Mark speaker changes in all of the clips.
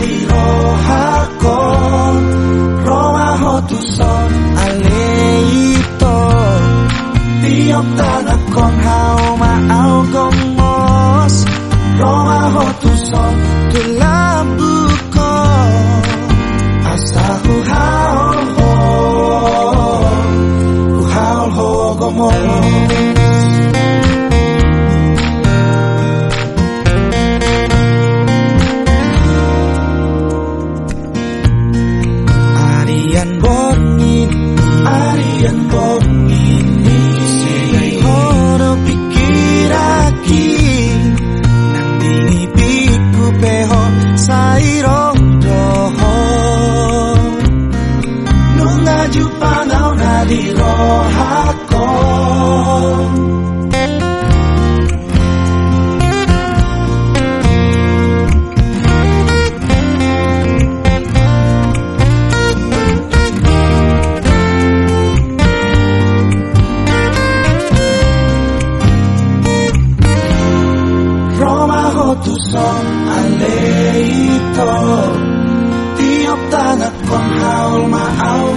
Speaker 1: dirohako romaho tuson aleito tiok tanakon hau maaf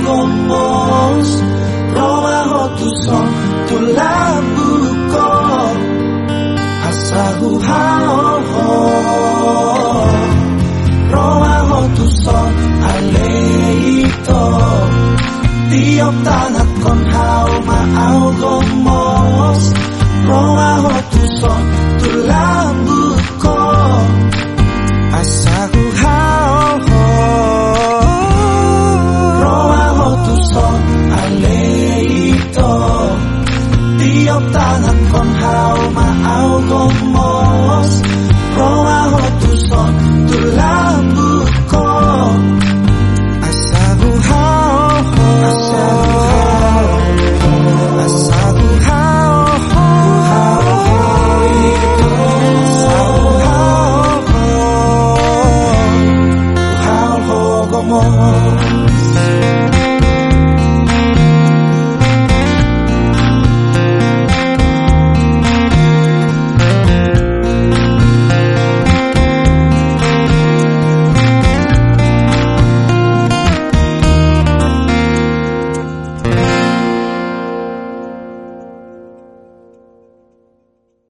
Speaker 1: gomos Roa hotuson tulabuko Asahu haoho.